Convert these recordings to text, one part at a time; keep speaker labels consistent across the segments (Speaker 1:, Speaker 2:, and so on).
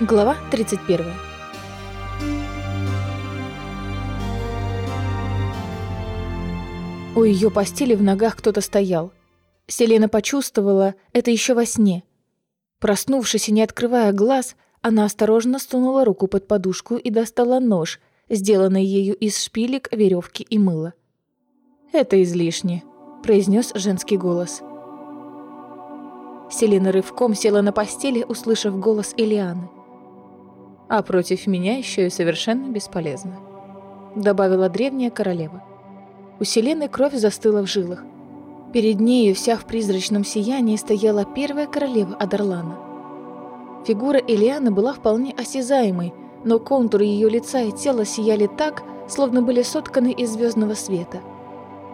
Speaker 1: Глава 31. У ее постели в ногах кто-то стоял. Селена почувствовала это еще во сне. Проснувшись и не открывая глаз, она осторожно сунула руку под подушку и достала нож, сделанный ею из шпилек, веревки и мыла. «Это излишне», — произнес женский голос. Селена рывком села на постели, услышав голос Элианы а против меня еще и совершенно бесполезно», — добавила древняя королева. У Селены кровь застыла в жилах. Перед нею вся в призрачном сиянии стояла первая королева Адарлана. Фигура Элианы была вполне осязаемой, но контуры ее лица и тела сияли так, словно были сотканы из звездного света.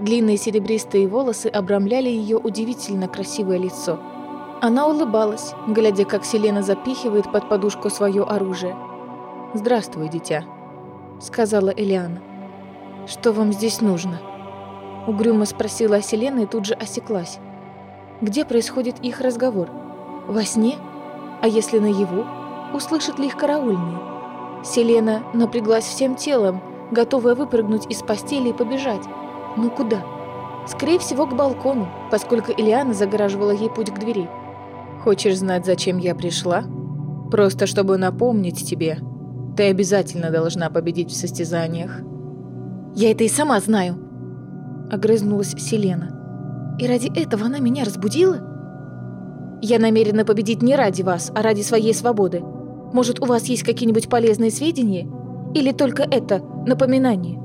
Speaker 1: Длинные серебристые волосы обрамляли ее удивительно красивое лицо — она улыбалась, глядя, как Селена запихивает под подушку свое оружие. «Здравствуй, дитя», — сказала Элиана. «Что вам здесь нужно?» Угрюмо спросила Селена и тут же осеклась. Где происходит их разговор? Во сне? А если наяву? Услышат ли их караульные? Селена напряглась всем телом, готовая выпрыгнуть из постели и побежать. Но куда? Скорее всего, к балкону, поскольку Элиана загораживала ей путь к двери. Хочешь знать, зачем я пришла? Просто чтобы напомнить тебе. Ты обязательно должна победить в состязаниях. Я это и сама знаю. Огрызнулась Селена. И ради этого она меня разбудила? Я намерена победить не ради вас, а ради своей свободы. Может, у вас есть какие-нибудь полезные сведения? Или только это напоминание?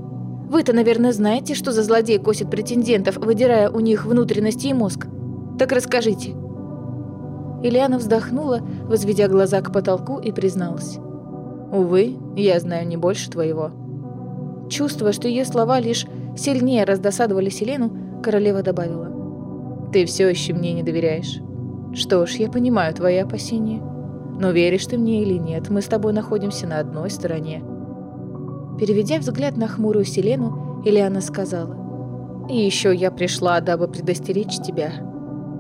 Speaker 1: Вы-то, наверное, знаете, что за злодей косит претендентов, выдирая у них внутренности и мозг. Так расскажите. Ильяна вздохнула, возведя глаза к потолку и призналась. «Увы, я знаю не больше твоего». Чувствуя, что ее слова лишь сильнее раздосадовали Селену, королева добавила. «Ты все еще мне не доверяешь. Что ж, я понимаю твои опасения. Но веришь ты мне или нет, мы с тобой находимся на одной стороне». Переведя взгляд на хмурую Селену, Ильяна сказала. «И еще я пришла, дабы предостеречь тебя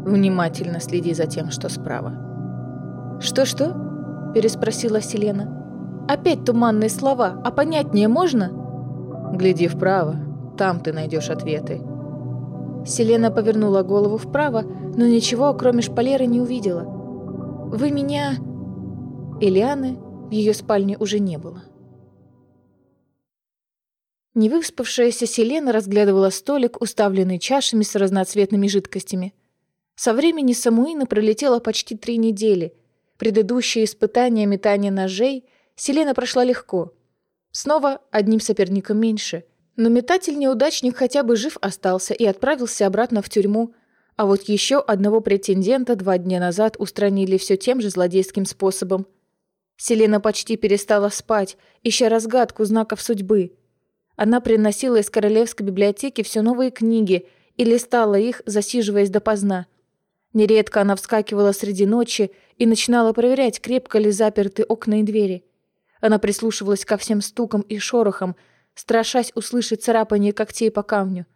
Speaker 1: Внимательно следи за тем, что справа. «Что-что?» – переспросила Селена. «Опять туманные слова, а понятнее можно?» «Гляди вправо, там ты найдешь ответы». Селена повернула голову вправо, но ничего, кроме шпалеры, не увидела. «Вы меня...» Элианы в ее спальне уже не было. Невыспавшаяся Селена разглядывала столик, уставленный чашами с разноцветными жидкостями – со времени Самуина пролетело почти три недели. Предыдущие испытания метания ножей Селена прошла легко. Снова одним соперником меньше. Но метатель-неудачник хотя бы жив остался и отправился обратно в тюрьму. А вот еще одного претендента два дня назад устранили все тем же злодейским способом. Селена почти перестала спать, ища разгадку знаков судьбы. Она приносила из королевской библиотеки все новые книги и листала их, засиживаясь допоздна. Нередко она вскакивала среди ночи и начинала проверять, крепко ли заперты окна и двери. Она прислушивалась ко всем стукам и шорохам, страшась услышать царапание когтей по камню.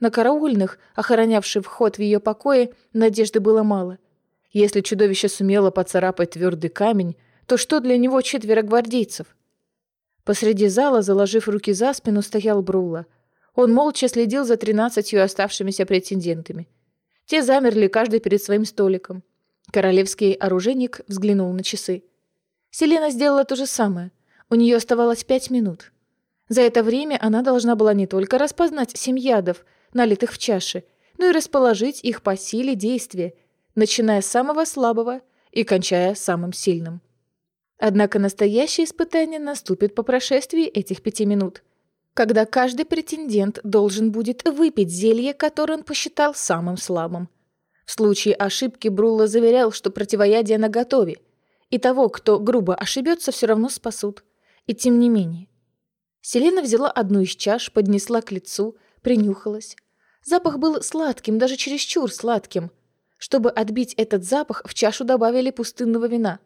Speaker 1: На караульных, охранявших вход в ее покое, надежды было мало. Если чудовище сумело поцарапать твердый камень, то что для него четверо гвардейцев? Посреди зала, заложив руки за спину, стоял Брула. Он молча следил за тринадцатью оставшимися претендентами – те замерли каждый перед своим столиком. Королевский оружейник взглянул на часы. Селена сделала то же самое. У нее оставалось пять минут. За это время она должна была не только распознать семь ядов, налитых в чаши, но и расположить их по силе действия, начиная с самого слабого и кончая самым сильным. Однако настоящее испытание наступит по прошествии этих пяти минут – когда каждый претендент должен будет выпить зелье, которое он посчитал самым слабым. В случае ошибки Брулла заверял, что противоядие наготове, и того, кто грубо ошибется, все равно спасут. И тем не менее. Селена взяла одну из чаш, поднесла к лицу, принюхалась. Запах был сладким, даже чересчур сладким. Чтобы отбить этот запах, в чашу добавили пустынного вина.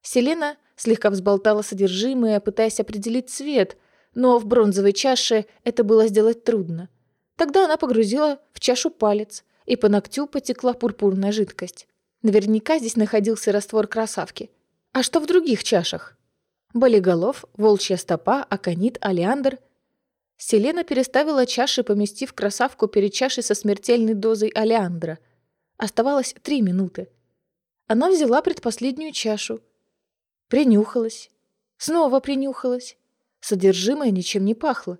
Speaker 1: Селена слегка взболтала содержимое, пытаясь определить цвет – но в бронзовой чаше это было сделать трудно. Тогда она погрузила в чашу палец, и по ногтю потекла пурпурная жидкость. Наверняка здесь находился раствор красавки. А что в других чашах? Болиголов, волчья стопа, аконит, алиандр. Селена переставила чаши, поместив красавку перед чашей со смертельной дозой алиандра. Оставалось три минуты. Она взяла предпоследнюю чашу. Принюхалась. Снова принюхалась. Содержимое ничем не пахло.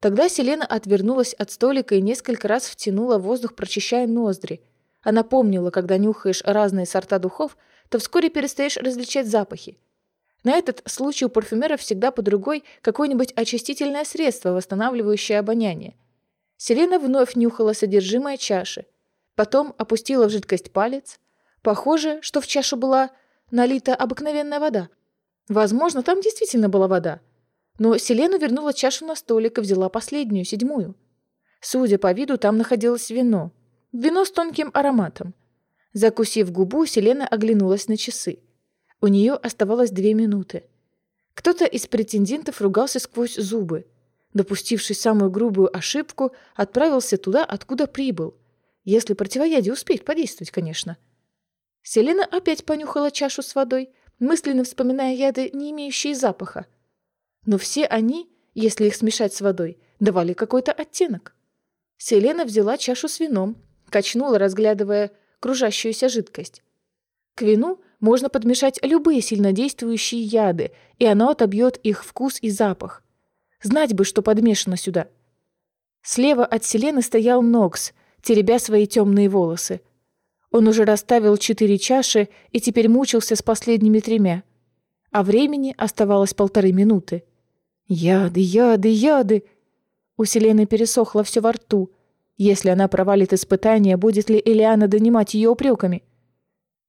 Speaker 1: Тогда Селена отвернулась от столика и несколько раз втянула воздух, прочищая ноздри. Она помнила, когда нюхаешь разные сорта духов, то вскоре перестаешь различать запахи. На этот случай у парфюмеров всегда под другой какое-нибудь очистительное средство, восстанавливающее обоняние. Селена вновь нюхала содержимое чаши. Потом опустила в жидкость палец. Похоже, что в чашу была налита обыкновенная вода. Возможно, там действительно была вода. Но Селена вернула чашу на столик и взяла последнюю, седьмую. Судя по виду, там находилось вино. Вино с тонким ароматом. Закусив губу, Селена оглянулась на часы. У нее оставалось две минуты. Кто-то из претендентов ругался сквозь зубы. Допустивший самую грубую ошибку, отправился туда, откуда прибыл. Если противоядие успеет подействовать, конечно. Селена опять понюхала чашу с водой, мысленно вспоминая яды, не имеющие запаха. Но все они, если их смешать с водой, давали какой-то оттенок. Селена взяла чашу с вином, качнула, разглядывая кружащуюся жидкость. К вину можно подмешать любые сильнодействующие яды, и оно отобьет их вкус и запах. Знать бы, что подмешано сюда. Слева от Селены стоял Нокс, теребя свои темные волосы. Он уже расставил четыре чаши и теперь мучился с последними тремя. А времени оставалось полторы минуты. Яды, яды, яды! У Селены пересохло все во рту. Если она провалит испытание, будет ли Элиана донимать ее упреками?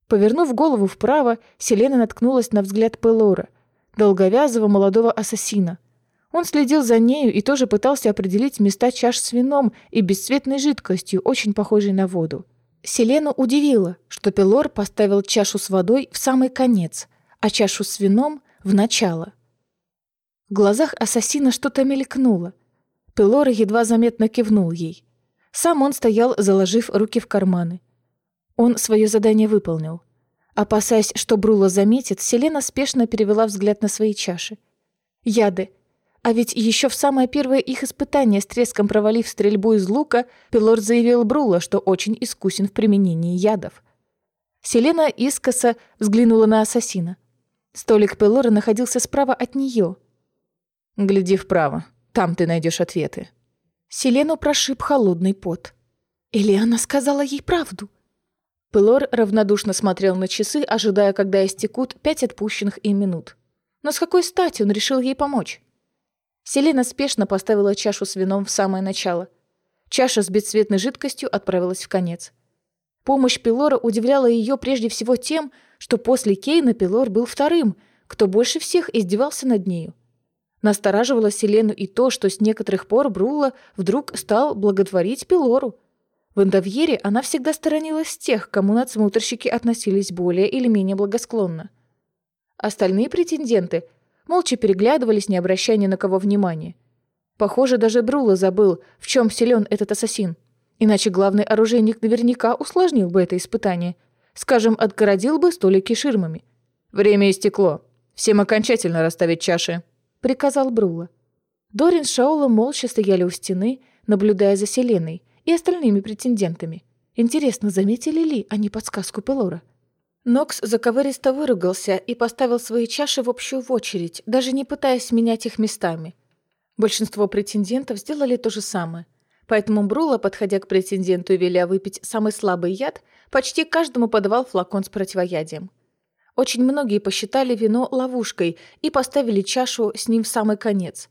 Speaker 1: Повернув голову вправо, Селена наткнулась на взгляд Пелора, долговязого молодого ассасина. Он следил за нею и тоже пытался определить места чаш с вином и бесцветной жидкостью, очень похожей на воду. Селену удивило, что Пелор поставил чашу с водой в самый конец, а чашу с вином — в начало. В глазах ассасина что-то мелькнуло. Пелор едва заметно кивнул ей. Сам он стоял, заложив руки в карманы. Он свое задание выполнил. Опасаясь, что Брула заметит, Селена спешно перевела взгляд на свои чаши. Яды. А ведь еще в самое первое их испытание, с треском провалив стрельбу из лука, Пилор заявил Брула, что очень искусен в применении ядов. Селена искоса взглянула на ассасина. Столик Пелора находился справа от нее. «Гляди вправо, там ты найдешь ответы», Селену прошиб холодный пот. Или она сказала ей правду? Пылор равнодушно смотрел на часы, ожидая, когда истекут пять отпущенных им минут. Но с какой стати он решил ей помочь? Селена спешно поставила чашу с вином в самое начало. Чаша с бесцветной жидкостью отправилась в конец. Помощь Пилора удивляла ее прежде всего тем, что после Кейна Пилор был вторым, кто больше всех издевался над нею. Настораживало Селену и то, что с некоторых пор Брула вдруг стал благотворить Пилору. В Индовьере она всегда сторонилась тех, кому надсмотрщики относились более или менее благосклонно. Остальные претенденты молча переглядывались, не обращая ни на кого внимания. Похоже, даже Брула забыл, в чем силен этот ассасин. Иначе главный оружейник наверняка усложнил бы это испытание. Скажем, отгородил бы столики ширмами. «Время истекло. Всем окончательно расставить чаши», приказал Брула. Дорин с Шаолом молча стояли у стены, наблюдая за Селеной и остальными претендентами. Интересно, заметили ли они подсказку Пелора? Нокс заковыристо выругался и поставил свои чаши в общую очередь, даже не пытаясь менять их местами. Большинство претендентов сделали то же самое. Поэтому Брула, подходя к претенденту и веля выпить самый слабый яд, почти каждому подавал флакон с противоядием. Очень многие посчитали вино ловушкой и поставили чашу с ним в самый конец.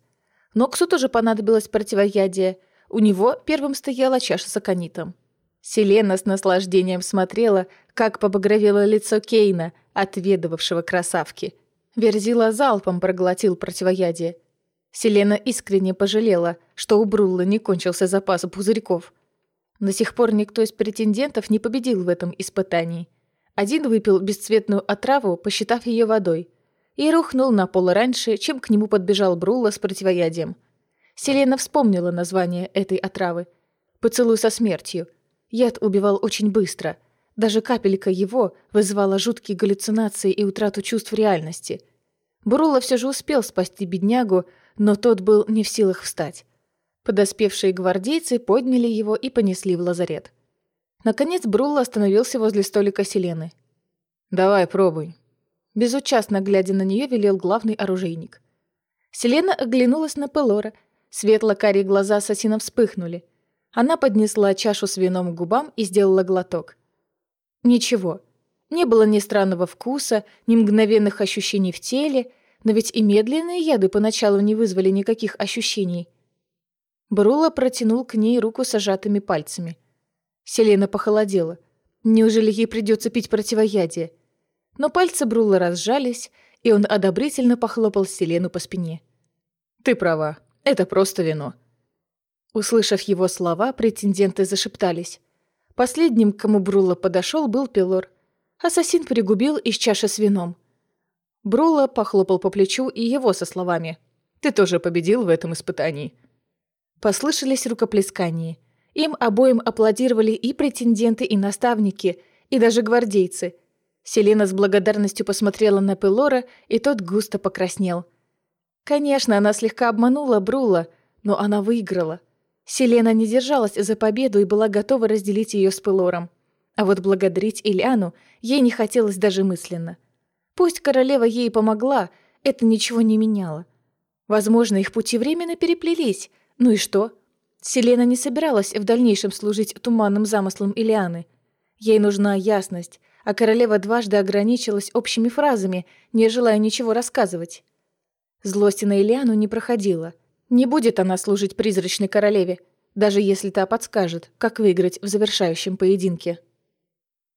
Speaker 1: Ноксу тоже понадобилось противоядие. У него первым стояла чаша с аконитом. Селена с наслаждением смотрела, как побагровело лицо Кейна, отведывавшего красавки. Верзила залпом проглотил противоядие. Селена искренне пожалела, что у Брулла не кончился запас пузырьков. До сих пор никто из претендентов не победил в этом испытании – один выпил бесцветную отраву, посчитав ее водой, и рухнул на пол раньше, чем к нему подбежал Брула с противоядием. Селена вспомнила название этой отравы. «Поцелуй со смертью». Яд убивал очень быстро. Даже капелька его вызывала жуткие галлюцинации и утрату чувств реальности. Брула все же успел спасти беднягу, но тот был не в силах встать. Подоспевшие гвардейцы подняли его и понесли в лазарет. Наконец Брулла остановился возле столика Селены. «Давай, пробуй». Безучастно глядя на нее, велел главный оружейник. Селена оглянулась на Пелора. Светло-карие глаза ассасина вспыхнули. Она поднесла чашу с вином к губам и сделала глоток. Ничего. Не было ни странного вкуса, ни мгновенных ощущений в теле, но ведь и медленные яды поначалу не вызвали никаких ощущений. Брула протянул к ней руку с сжатыми пальцами. Селена похолодела. Неужели ей придется пить противоядие? Но пальцы Брула разжались, и он одобрительно похлопал Селену по спине. «Ты права, это просто вино». Услышав его слова, претенденты зашептались. Последним, к кому Брула подошел, был Пилор. Ассасин пригубил из чаши с вином. Брула похлопал по плечу и его со словами. «Ты тоже победил в этом испытании». Послышались рукоплескания. Им обоим аплодировали и претенденты, и наставники, и даже гвардейцы. Селена с благодарностью посмотрела на Пелора, и тот густо покраснел. Конечно, она слегка обманула Брула, но она выиграла. Селена не держалась за победу и была готова разделить ее с Пелором. А вот благодарить Ильяну ей не хотелось даже мысленно. Пусть королева ей помогла, это ничего не меняло. Возможно, их пути временно переплелись, ну и что? Селена не собиралась в дальнейшем служить туманным замыслам Илианы. Ей нужна ясность, а королева дважды ограничилась общими фразами, не желая ничего рассказывать. Злости на Илиану не проходила. Не будет она служить призрачной королеве, даже если та подскажет, как выиграть в завершающем поединке.